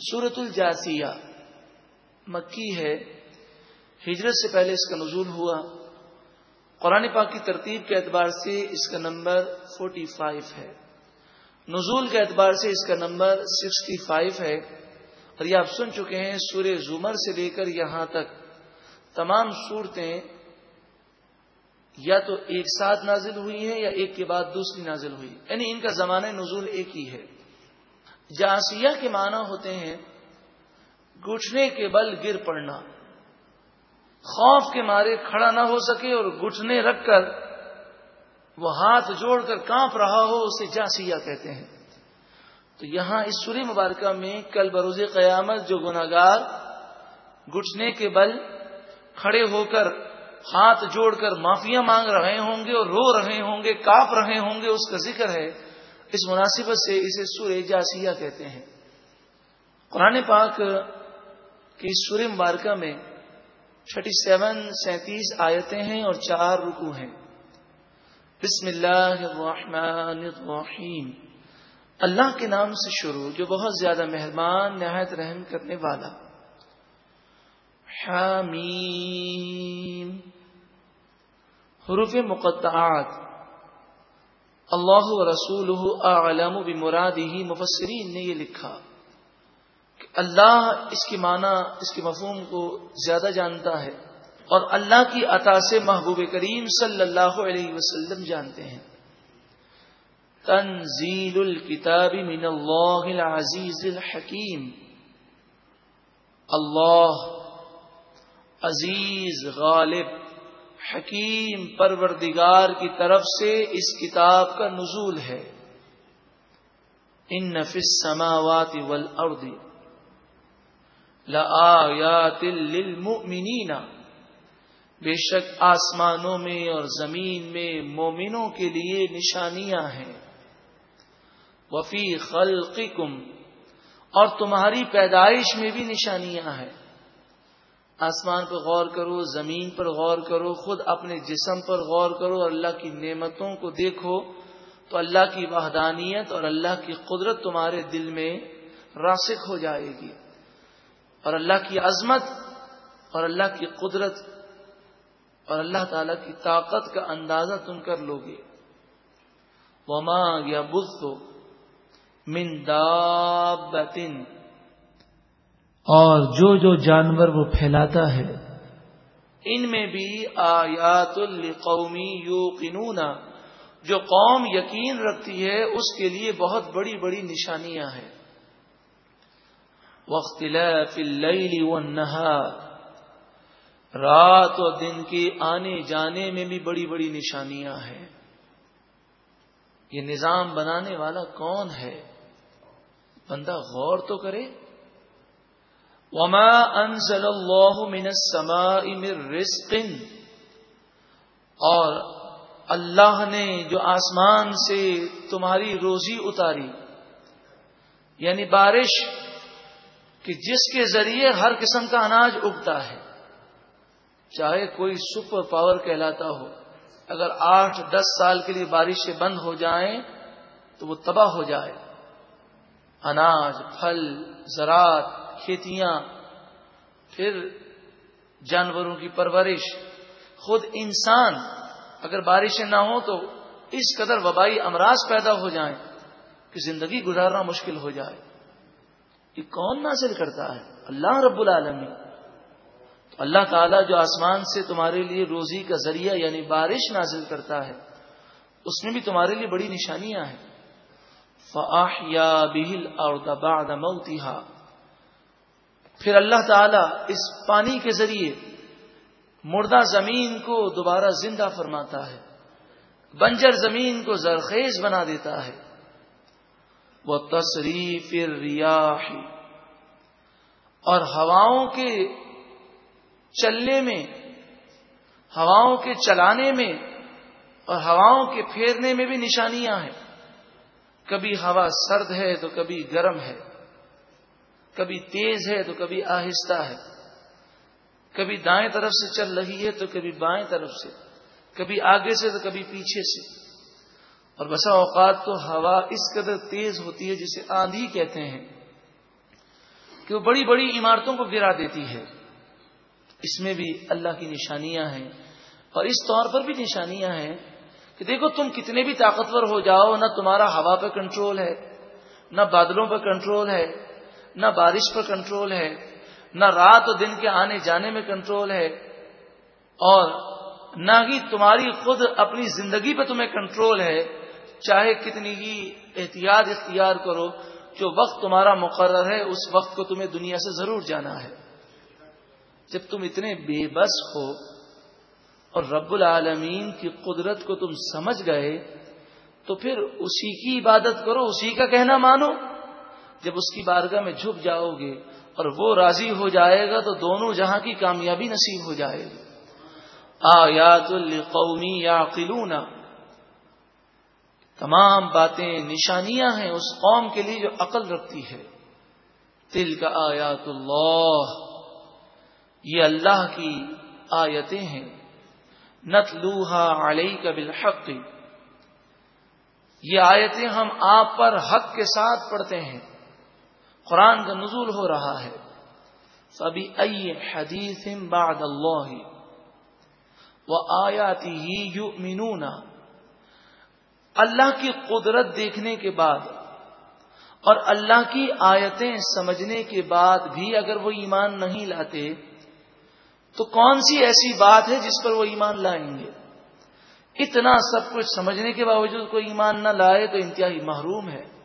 سورت الجاسیہ مکی ہے، ہجرت سے پہلے اس کا نزول ہوا۔ قرآن پاک کی ترتیب کے اعتبار سے اس کا نمبر فورٹی فائیو ہے۔ نزول کے اعتبار سے اس کا نمبر سکسٹی فائیو ہے۔ اور یہ آپ سن چکے ہیں سورہ زمر سے لے کر یہاں تک۔ تمام صورتیں یا تو ایک ساتھ نازل ہوئی ہیں یا ایک کے بعد دوسری نازل ہوئی۔ یعنی ان کا زمانہ نزول ایک ہی ہے۔ جاسیہ کے معنی ہوتے ہیں گٹھنے کے بل گر پڑنا۔ خوف کے مارے کھڑا نہ ہو سکے اور گٹھنے رکھ کر وہ ہاتھ جوڑ کر کانپ رہا ہو، اسے جاسیہ کہتے ہیں۔ تو یہاں اس سوری مبارکہ میں کل بروز قیامت جو گناگار گٹھنے کے بل کھڑے ہو کر ہاتھ جوڑ کر معافیاں مانگ رہے ہوں گے اور رو رہے ہوں گے کاپ رہے ہوں گے، اس کا ذکر ہے۔ اس مناسبت سے اسے سور جاسیہ کہتے ہیں۔ قرآن پاک کی سور مبارکہ میں تھرٹی سیون سینتیس آیتیں ہیں اور چار رکو ہیں۔ بسم اللہ الرحمن الرحیم۔ اللہ کے نام سے شروع، جو بہت زیادہ مہربان، نہایت رحم کرنے والا۔ حامیم۔ حروف مقطعات۔ اللہ رسول عالم و بمراد ہی مفسرین نے یہ لکھا کہ اللہ اس کی معنی، اس کے مفہوم کو زیادہ جانتا ہے اور اللہ کی عطا سے محبوب کریم صلی اللہ علیہ وسلم جانتے ہیں۔ تنزیل الکتاب من اللہ العزیز الحکیم۔ اللہ عزیز غالب۔ حکیم پروردگار کی طرف سے اس کتاب کا نزول ہے۔ ان نفس سماوات والارض لآیات للمؤمنین۔ بے شک آسمانوں میں اور زمین میں مومنوں کے لیے نشانیاں ہیں۔ وفی خلقکم اور تمہاری پیدائش میں بھی نشانیاں ہیں۔ آسمان پر غور کرو، زمین پر غور کرو، خود اپنے جسم پر غور کرو اور اللہ کی نعمتوں کو دیکھو تو اللہ کی وحدانیت اور اللہ کی قدرت تمہارے دل میں راسک ہو جائے گی۔ اور اللہ کی عظمت اور اللہ کی قدرت اور اللہ تعالی کی طاقت کا اندازہ تم کر لو گے وما یا بز تو دابتن اور جو جو جانور وہ پھیلاتا ہے۔ ان میں بھی آیات القومی یو جو قوم یقین رکھتی ہے، اس کے لیے بہت بڑی بڑی نشانیاں ہیں۔ وقت رات اور دن کے آنے جانے میں بھی بڑی بڑی نشانیاں ہیں۔ یہ نظام بنانے والا کون ہے؟ بندہ غور تو کرے۔ وما انزل اللہ من السماء من رزق۔ اور اللہ نے جو آسمان سے تمہاری روزی اتاری یعنی بارش، کہ جس کے ذریعے ہر قسم کا اناج اگتا ہے، چاہے کوئی سپر پاور کہلاتا ہو۔ اگر آٹھ، دس سال کے لیے بارش سے بند ہو جائیں، تو وہ تباہ ہو جائے۔ اناج، پھل، زراعت کھیتیاں، پھر جانوروں کی پرورش۔ خود انسان اگر بارشیں نہ ہوں تو اس قدر وبائی امراض پیدا ہو جائیں کہ زندگی گزارنا مشکل ہو جائے۔ یہ کون نازل کرتا ہے؟ اللہ رب العالمین۔ تو اللہ تعالیٰ جو آسمان سے تمہارے لیے روزی کا ذریعہ یعنی بارش نازل کرتا ہے، اس میں بھی تمہارے لیے بڑی نشانیاں ہیں۔ فاح یا بہل اور دبا موتیہ پھر اللہ تعالی اس پانی کے ذریعے مردہ زمین کو دوبارہ زندہ فرماتا ہے، بنجر زمین کو زرخیز بنا دیتا ہے۔ وہ تصریف ریاح اور ہواؤں کے چلنے میں، ہواؤں کے چلانے میں اور ہواؤں کے پھیرنے میں بھی نشانیاں ہیں۔ کبھی ہوا سرد ہے تو کبھی گرم ہے۔ کبھی تیز ہے تو کبھی آہستہ ہے۔ کبھی دائیں طرف سے چل رہی ہے تو کبھی بائیں طرف سے۔ کبھی آگے سے تو کبھی پیچھے سے۔ اور بسا اوقات تو ہوا اس قدر تیز ہوتی ہے جسے آندھی کہتے ہیں کہ وہ بڑی بڑی عمارتوں کو گرا دیتی ہے۔ اس میں بھی اللہ کی نشانیاں ہیں۔ اور اس طور پر بھی نشانیاں ہیں کہ دیکھو تم کتنے بھی طاقتور ہو جاؤ، نہ تمہارا ہوا پہ کنٹرول ہے، نہ بادلوں پر کنٹرول ہے نہ بارش پر کنٹرول ہے، نہ رات اور دن کے آنے جانے میں کنٹرول ہے، اور نہ ہی تمہاری خود اپنی زندگی پہ تمہیں کنٹرول ہے۔ چاہے کتنی ہی احتیاط اختیار کرو، جو وقت تمہارا مقرر ہے، اس وقت کو تمہیں دنیا سے ضرور جانا ہے۔ جب تم اتنے بے بس ہو اور رب العالمین کی قدرت کو تم سمجھ گئے، تو پھر اسی کی عبادت کرو، اسی کا کہنا مانو۔ جب اس کی بارگاہ میں جھک جاؤ گے اور وہ راضی ہو جائے گا تو دونوں جہاں کی کامیابی نصیب ہو جائے گی۔ آیات القومی یا تمام باتیں نشانیاں ہیں اس قوم کے لیے جو عقل رکھتی ہے۔ دل کا آیات اللہ۔ یہ اللہ کی آیتیں ہیں۔ نت لوہا علیہ کا بالحق۔ یہ آیتیں ہم آپ پر حق کے ساتھ پڑھتے ہیں۔ قرآن کا نزول ہو رہا ہے۔ سبھی ائی حدیث بعد اللہ وہ آیاتی ہی یو اللہ کی قدرت دیکھنے کے بعد اور اللہ کی آیتیں سمجھنے کے بعد بھی اگر وہ ایمان نہیں لاتے، تو کون سی ایسی بات ہے جس پر وہ ایمان لائیں گے؟ اتنا سب کچھ سمجھنے کے باوجود کوئی ایمان نہ لائے تو انتہائی محروم ہے۔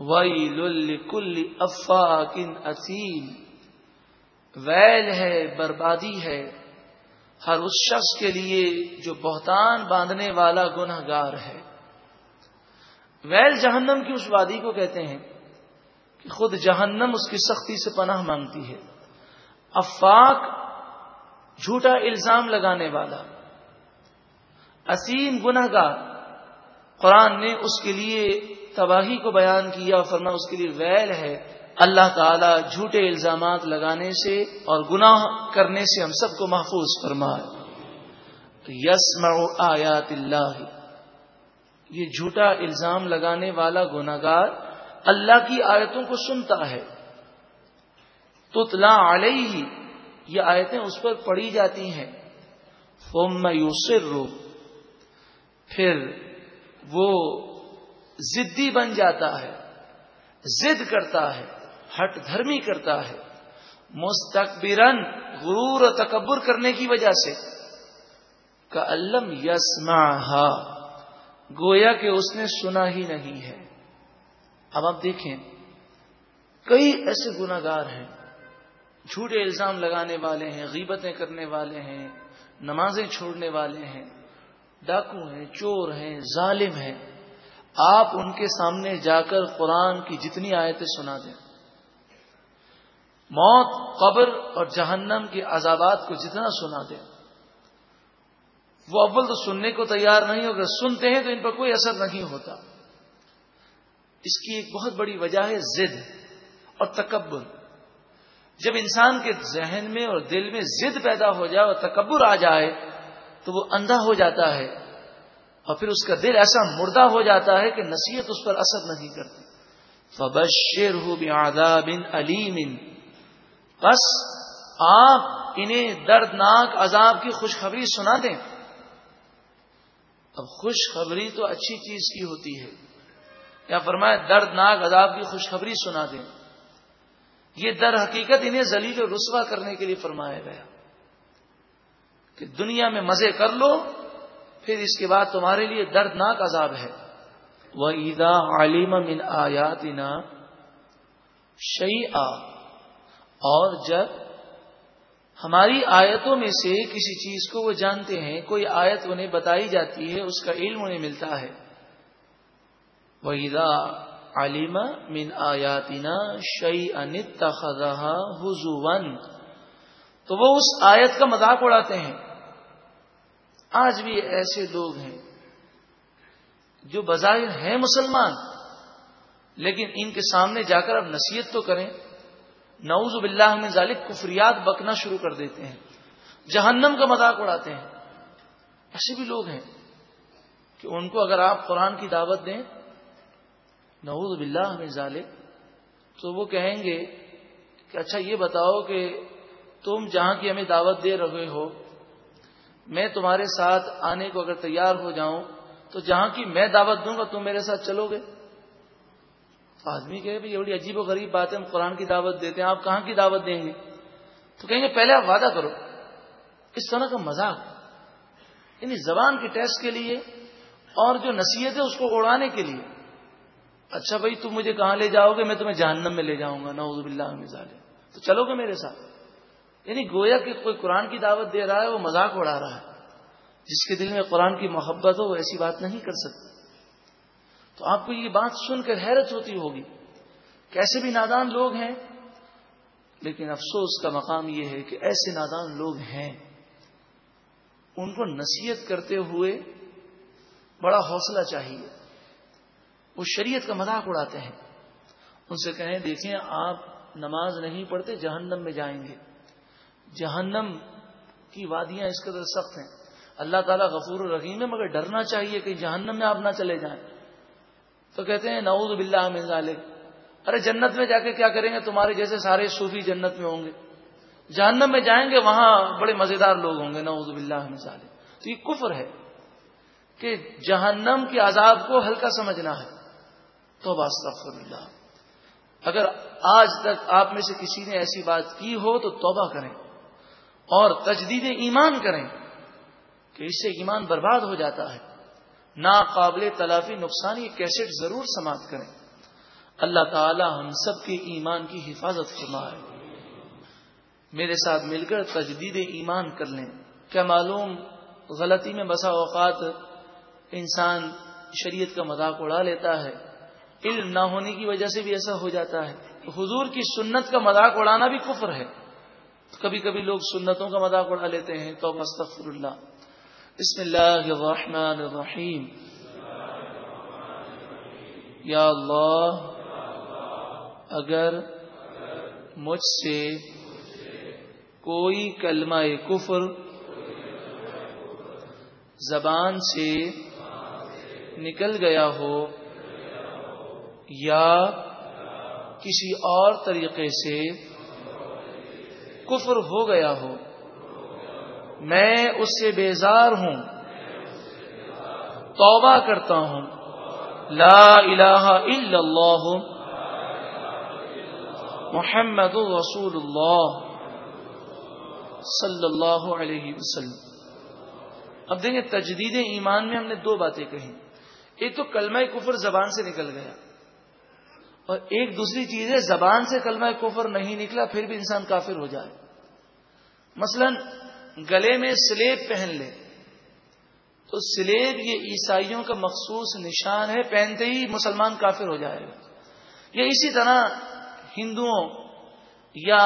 وئی کل افاقن اصیل ویل ہے، بربادی ہے۔ ہر اس شخص کے لیے جو بہتان باندھنے والا گناہ گار ہے۔ ویل جہنم کی اس وادی کو کہتے ہیں کہ خود جہنم اس کی سختی سے پناہ مانگتی ہے۔ افاق، جھوٹا الزام لگانے والا۔ اسیم گناہ گار قرآن نے اس کے لیے تباہی کو بیان کیا اور فرما اس کے لیے ویل ہے، اللہ تعالی جھوٹے الزامات لگانے سے اور گناہ کرنے سے ہم سب کو محفوظ فرمائے۔ یس آیات اللہ۔ یہ جھوٹا الزام لگانے والا گناگار اللہ کی آیتوں کو سنتا ہے۔ تلا علیہ یہ آیتیں اس پر پڑھی جاتی ہیں۔ فوم یوسر رو پھر وہ زدی بن جاتا ہے، زد کرتا ہے، ہٹ دھرمی کرتا ہے۔ مستقبرن غرور و تکبر کرنے کی وجہ سے۔ کا علم یسما گویا کہ اس نے سنا ہی نہیں ہے۔ اب آپ دیکھیں، کئی ایسے گناگار ہیں، جھوٹے الزام لگانے والے ہیں، غیبتیں کرنے والے ہیں، نمازیں چھوڑنے والے ہیں، ڈاکو ہیں، چور ہیں، ظالم ہیں۔ آپ ان کے سامنے جا کر قرآن کی جتنی آیتیں سنا دیں۔ موت، قبر اور جہنم کے عذابات کو جتنا سنا دیں۔ وہ اول تو سننے کو تیار نہیں، اگر سنتے ہیں تو ان پر کوئی اثر نہیں ہوتا۔ اس کی ایک بہت بڑی وجہ ہے زد اور تکبر۔ جب انسان کے ذہن میں اور دل میں زد پیدا ہو جائے اور تکبر آ جائے تو وہ اندھا ہو جاتا ہے۔ اور پھر اس کا دل ایسا مردہ ہو جاتا ہے کہ نصیحت اس پر اثر نہیں کرتی۔ فبشر ہو بن علیم بس آپ انہیں دردناک عذاب کی خوشخبری سنا دیں۔ اب خوشخبری تو اچھی چیز کی ہوتی ہے۔ یا فرمایا دردناک عذاب کی خوشخبری سنا دیں۔ یہ در حقیقت انہیں ذلیل و رسوا کرنے کے لیے فرمایا گیا۔ کہ دنیا میں مزے کر لو۔ پھر اس کے بعد تمہارے لیے دردناک عذاب ہے۔ وہ عیدا عالم من آیاتنا شعی اور جب ہماری آیتوں میں سے کسی چیز کو وہ جانتے ہیں، کوئی آیت انہیں بتائی جاتی ہے، اس کا علم انہیں ملتا ہے۔ وحیدہ علیما من آیاتنا شعی انت حضو تو وہ اس آیت کا مذاق اڑاتے ہیں۔ آج بھی ایسے لوگ ہیں جو بظاہر ہیں مسلمان، لیکن ان کے سامنے جا کر اب نصیحت تو کریں۔ نعوذ باللہ میں ظالب کفریات بکنا شروع کر دیتے ہیں۔ جہنم کا مذاق اڑاتے ہیں۔ ایسے بھی لوگ ہیں کہ ان کو اگر آپ قرآن کی دعوت دیں، نعوذ باللہ میں ظالب تو وہ کہیں گے کہ اچھا یہ بتاؤ کہ تم جہاں کی ہمیں دعوت دے رہے ہو میں تمہارے ساتھ آنے کو اگر تیار ہو جاؤں، تو جہاں کی میں دعوت دوں گا، تم میرے ساتھ چلو گے۔ آدمی کہ یہ بڑی عجیب و غریب بات ہے، ہم قرآن کی دعوت دیتے ہیں، آپ کہاں کی دعوت دیں گے؟ تو کہیں گے، پہلے آپ وعدہ کرو۔ اس طرح کا مذاق۔ یعنی زبان کے ٹیسٹ کے لیے اور جو نصیحت ہے اس کو اڑانے کے لیے۔ اچھا بھائی، تم مجھے کہاں لے جاؤ گے؟ میں تمہیں جہنم میں لے جاؤں گا۔ نعوذ باللہ مزال تو چلو گے میرے ساتھ۔ یعنی گویا کہ کوئی قرآن کی دعوت دے رہا ہے، وہ مذاق اڑا رہا ہے۔ جس کے دل میں قرآن کی محبت ہو، وہ ایسی بات نہیں کر سکتا تو آپ کو یہ بات سن کر حیرت ہوتی ہوگی۔ کیسے بھی نادان لوگ ہیں، لیکن افسوس کا مقام یہ ہے کہ ایسے نادان لوگ ہیں۔ ان کو نصیحت کرتے ہوئے بڑا حوصلہ چاہیے۔ وہ شریعت کا مذاق اڑاتے ہیں۔ ان سے کہیں، دیکھیں، آپ نماز نہیں پڑھتے، جہنم میں جائیں گے۔ جہنم کی وادیاں اس قدر سخت ہیں۔ اللہ تعالیٰ غفور الرحیم ہے، مگر ڈرنا چاہیے کہ جہنم میں آپ نہ چلے جائیں۔ تو کہتے ہیں، نعوذ باللہ من ذالک۔ ارے جنت میں جا کے کیا کریں گے؟ تمہارے جیسے سارے صوفی جنت میں ہوں گے۔ جہنم میں جائیں گے، وہاں بڑے مزیدار لوگ ہوں گے۔ نعوذ باللہ من ذالک۔ تو یہ کفر ہے کہ جہنم کے عذاب کو ہلکا سمجھنا ہے۔ تو استغفر اللہ اگر آج تک آپ میں سے کسی نے ایسی بات کی ہو تو توبہ کریں۔ اور تجدید ایمان کریں کہ اس سے ایمان برباد ہو جاتا ہے۔ ناقابل تلافی نقصان یہ کیسٹ ضرور سماعت کریں۔ اللہ تعالی ہم سب کے ایمان کی حفاظت فرمائے۔ میرے ساتھ مل کر تجدید ایمان کر لیں۔ کیا معلوم غلطی میں بسا اوقات انسان شریعت کا مذاق اڑا لیتا ہے۔ علم نہ ہونے کی وجہ سے بھی ایسا ہو جاتا ہے۔ حضور کی سنت کا مذاق اڑانا بھی کفر ہے۔ کبھی کبھی لوگ سنتوں کا مذاق اڑا لیتے ہیں، تو مستفر اللہ بسم اللہ الرحمن الرحیم۔ یا اللہ، اگر مجھ سے کوئی کلمہ کفر زبان سے نکل گیا ہو یا کسی اور طریقے سے کفر ہو گیا ہو، میں اس سے بیزار ہوں۔ توبہ کرتا ہوں۔ لا الہ الا اللہ، محمد رسول اللہ صلی اللہ علیہ وسلم۔ اب دیکھیں تجدید ایمان میں ہم نے دو باتیں کہی ایک تو کلمہ کفر زبان سے نکل گیا۔ اور ایک دوسری چیز ہے، زبان سے کلمہ کفر نہیں نکلا، پھر بھی انسان کافر ہو جائے۔ مثلا، گلے میں سلیب پہن لے۔ تو سلیب یہ عیسائیوں کا مخصوص نشان ہے، پہنتے ہی مسلمان کافر ہو جائے۔ گا یہ اسی طرح ہندوؤں یا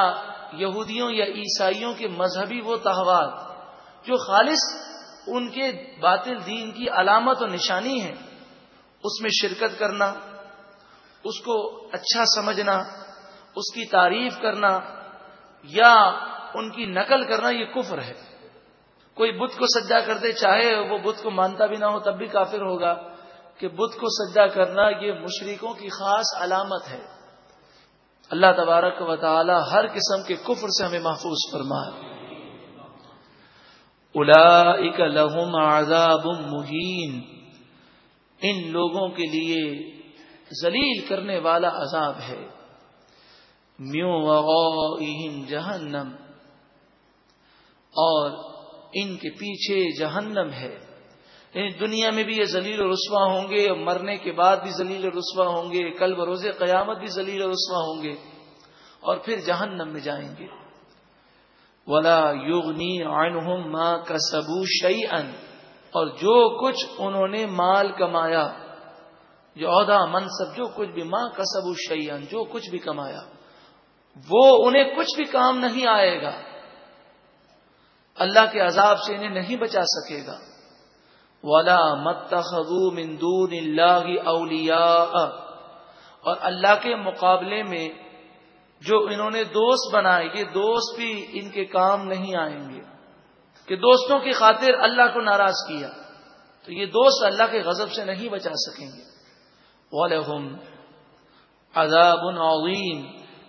یہودیوں یا عیسائیوں کے مذہبی وہ تہوار جو خالص ان کے باطل دین کی علامت و نشانی ہے اس میں شرکت کرنا اس کو اچھا سمجھنا، اس کی تعریف کرنا یا ان کی نقل کرنا، یہ کفر ہے۔ کوئی بت کو سجا کرتے چاہے، وہ بت کو مانتا بھی نہ ہو، تب بھی کافر ہوگا۔ کہ بت کو سجا کرنا، یہ مشرقوں کی خاص علامت ہے۔ اللہ تبارک و تعالی ہر قسم کے کفر سے ہمیں محفوظ فرمائے۔ الا لہم عذاب مہین۔ ان لوگوں کے لیے ذلیل کرنے والا عذاب ہے۔ میو جہنم۔ اور ان کے پیچھے جہنم ہے۔ یعنی دنیا میں بھی یہ ذلیل و رسوا ہوں گے، اور مرنے کے بعد بھی ذلیل و رسوا ہوں گے، کل بروز قیامت بھی ذلیل و رسوا ہوں گے۔ اور پھر جہنم میں جائیں گے۔ ولا یوگنی عنہم ماں کا سبو شعی اور جو کچھ انہوں نے مال کمایا جو عہدہ، منصب، جو کچھ بھی ماں کا سبو جو کچھ بھی کمایا۔ وہ انہیں کچھ بھی کام نہیں آئے گا۔ اللہ کے عذاب سے انہیں نہیں بچا سکے گا۔ ولا مندون اللہ اولیاء اور اللہ کے مقابلے میں جو انہوں نے دوست بنائے، یہ دوست بھی ان کے کام نہیں آئیں گے۔ کہ دوستوں کی خاطر اللہ کو ناراض کیا۔ تو یہ دوست اللہ کے غضب سے نہیں بچا سکیں گے۔ عذاب عظیم،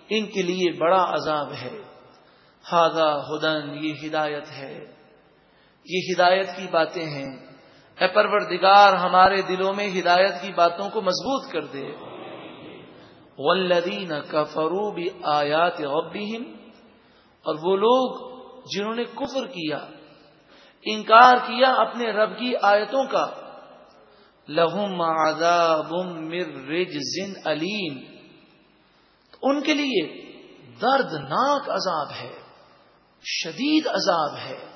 ان کے لیے بڑا عذاب ہے۔ ہاضا ہدن، یہ ہدایت ہے۔ یہ ہدایت کی باتیں ہیں۔ اے پروردگار، ہمارے دلوں میں ہدایت کی باتوں کو مضبوط کر دے۔ ولدین کا فروب آیات اور وہ لوگ جنہوں نے کفر کیا، انکار کیا اپنے رب کی آیتوں کا۔ لہم عذاب مر رجزن علیم۔ ان کے لیے دردناک عذاب ہے، شدید عذاب ہے۔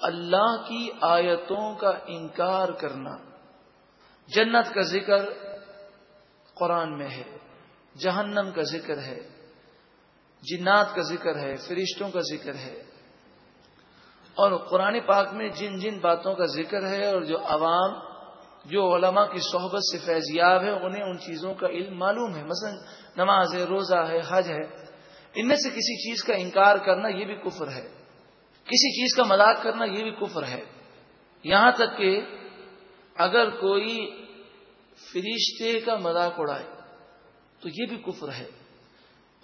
اللہ کی آیتوں کا انکار کرنا۔ جنت کا ذکر قرآن میں ہے، جہنم کا ذکر ہے، جنات کا ذکر ہے، فرشتوں کا ذکر ہے۔ اور قرآن پاک میں جن جن باتوں کا ذکر ہے اور جو عوام جو علماء کی صحبت سے فیضیاب ہے انہیں ان چیزوں کا علم معلوم ہے۔ مثلا نماز ہے، روزہ ہے، حج ہے۔ ان میں سے کسی چیز کا انکار کرنا یہ بھی کفر ہے۔ کسی چیز کا مذاق کرنا یہ بھی کفر ہے۔ یہاں تک کہ اگر کوئی فرشتے کا مذاق اڑائے، تو یہ بھی کفر ہے۔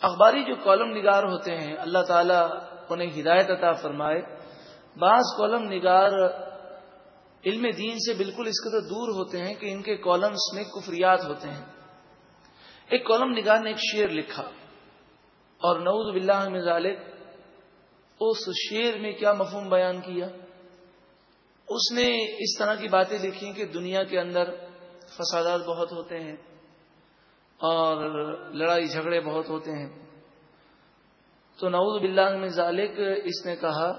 اخباری جو کالم نگار ہوتے ہیں، اللہ تعالیٰ انہیں ہدایت عطا فرمائے۔ بعض کالم نگار علم دین سے بالکل اس قدر دور ہوتے ہیں کہ ان کے کالمس میں کفریات ہوتے ہیں۔ ایک کالم نگار نے ایک شعر لکھا، اور نعوذ باللہ میں ذالک، اس شعر میں کیا مفہوم بیان کیا؟ اس نے اس طرح کی باتیں لکھی کہ دنیا کے اندر فسادات بہت ہوتے ہیں، اور لڑائی جھگڑے بہت ہوتے ہیں۔ تو نعوذ باللہ میں ذالک، اس نے کہا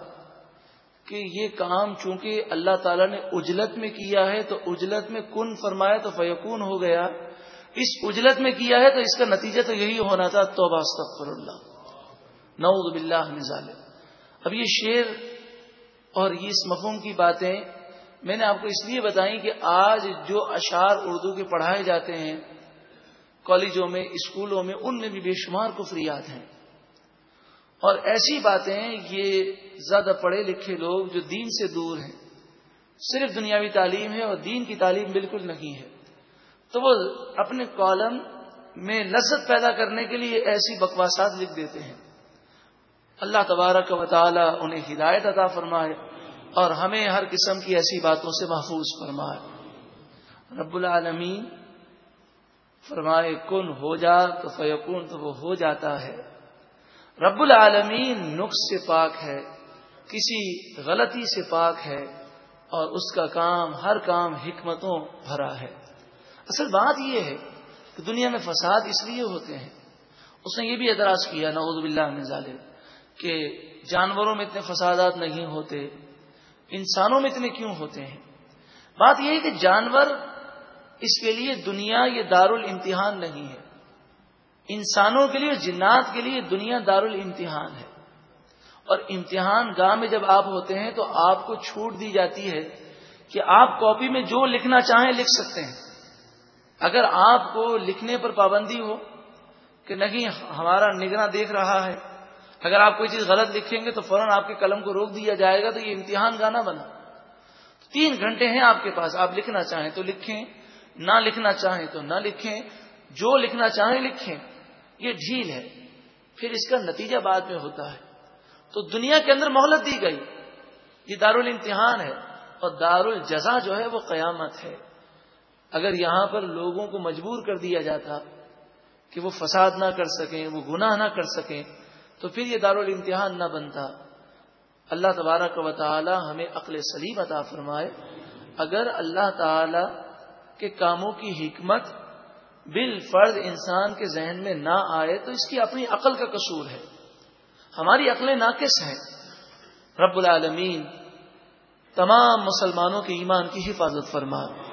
کہ یہ کام چونکہ اللہ تعالیٰ نے اجلت میں کیا ہے تو اجلت میں کن فرمایا تو فیقون ہو گیا۔ اس اجلت میں کیا ہے تو اس کا نتیجہ تو یہی ہونا تھا، توبہ استغفر اللہ نعوذ باللہ من ظالم اب یہ شعر اور یہ اس مفہوم کی باتیں میں نے آپ کو اس لیے بتائی کہ آج جو اشعار اردو کے پڑھائے جاتے ہیں، کالجوں میں، اسکولوں میں، ان میں بھی بے شمار کفریات ہیں۔ اور ایسی باتیں، یہ زیادہ پڑھے لکھے لوگ جو دین سے دور ہیں۔ صرف دنیاوی تعلیم ہے اور دین کی تعلیم بالکل نہیں ہے۔ تو وہ اپنے کالم میں لذت پیدا کرنے کے لیے ایسی بکواسات لکھ دیتے ہیں۔ اللہ تبارک و تعالی انہیں ہدایت عطا فرمائے اور ہمیں ہر قسم کی ایسی باتوں سے محفوظ فرمائے۔ رب العالمین فرمائے، کن ہو جا تو فیقون تو وہ ہو جاتا ہے۔ رب العالمین نقص سے پاک ہے۔ کسی غلطی سے پاک ہے اور اس کا کام ہر کام حکمتوں بھرا ہے۔ اصل بات یہ ہے کہ دنیا میں فساد اس لیے ہوتے ہیں، اس نے یہ بھی اعتراض کیا، نعوذ باللہ من ظالم کہ جانوروں میں اتنے فسادات نہیں ہوتے، انسانوں میں اتنے کیوں ہوتے ہیں؟ بات یہ ہے کہ جانور اس کے لیے دنیا یہ دار الامتحان نہیں ہے۔ انسانوں کے لیے، جنات کے لیے دنیا دار الامتحان ہے۔ اور امتحان گاہ میں جب آپ ہوتے ہیں تو آپ کو چھوٹ دی جاتی ہے کہ آپ کاپی میں جو لکھنا چاہیں لکھ سکتے ہیں۔ اگر آپ کو لکھنے پر پابندی ہو کہ نہیں، ہمارا نگراں دیکھ رہا ہے، اگر آپ کوئی چیز غلط لکھیں گے تو فوراً آپ کے قلم کو روک دیا جائے گا تو یہ امتحان گانا بنا۔ تین گھنٹے ہیں آپ کے پاس، آپ لکھنا چاہیں تو لکھیں، نہ لکھنا چاہیں تو نہ لکھیں، جو لکھنا چاہیں لکھیں۔ یہ ڈھیل ہے۔ پھر اس کا نتیجہ بعد میں ہوتا ہے۔ تو دنیا کے اندر مہلت دی گئی یہ دار الامتحان ہے اور دار الجزا جو ہے وہ قیامت ہے۔ اگر یہاں پر لوگوں کو مجبور کر دیا جاتا کہ وہ فساد نہ کر سکیں، وہ گناہ نہ کر سکیں، تو پھر یہ دار الامتحان نہ بنتا۔ اللہ تبارک و تعالی ہمیں عقل سلیم عطا فرمائے۔ اگر اللہ تعالی کے کاموں کی حکمت بالفرض انسان کے ذہن میں نہ آئے تو اس کی اپنی عقل کا قصور ہے۔ ہماری عقلیں ناقص ہیں۔ رب العالمین تمام مسلمانوں کے ایمان کی حفاظت فرما۔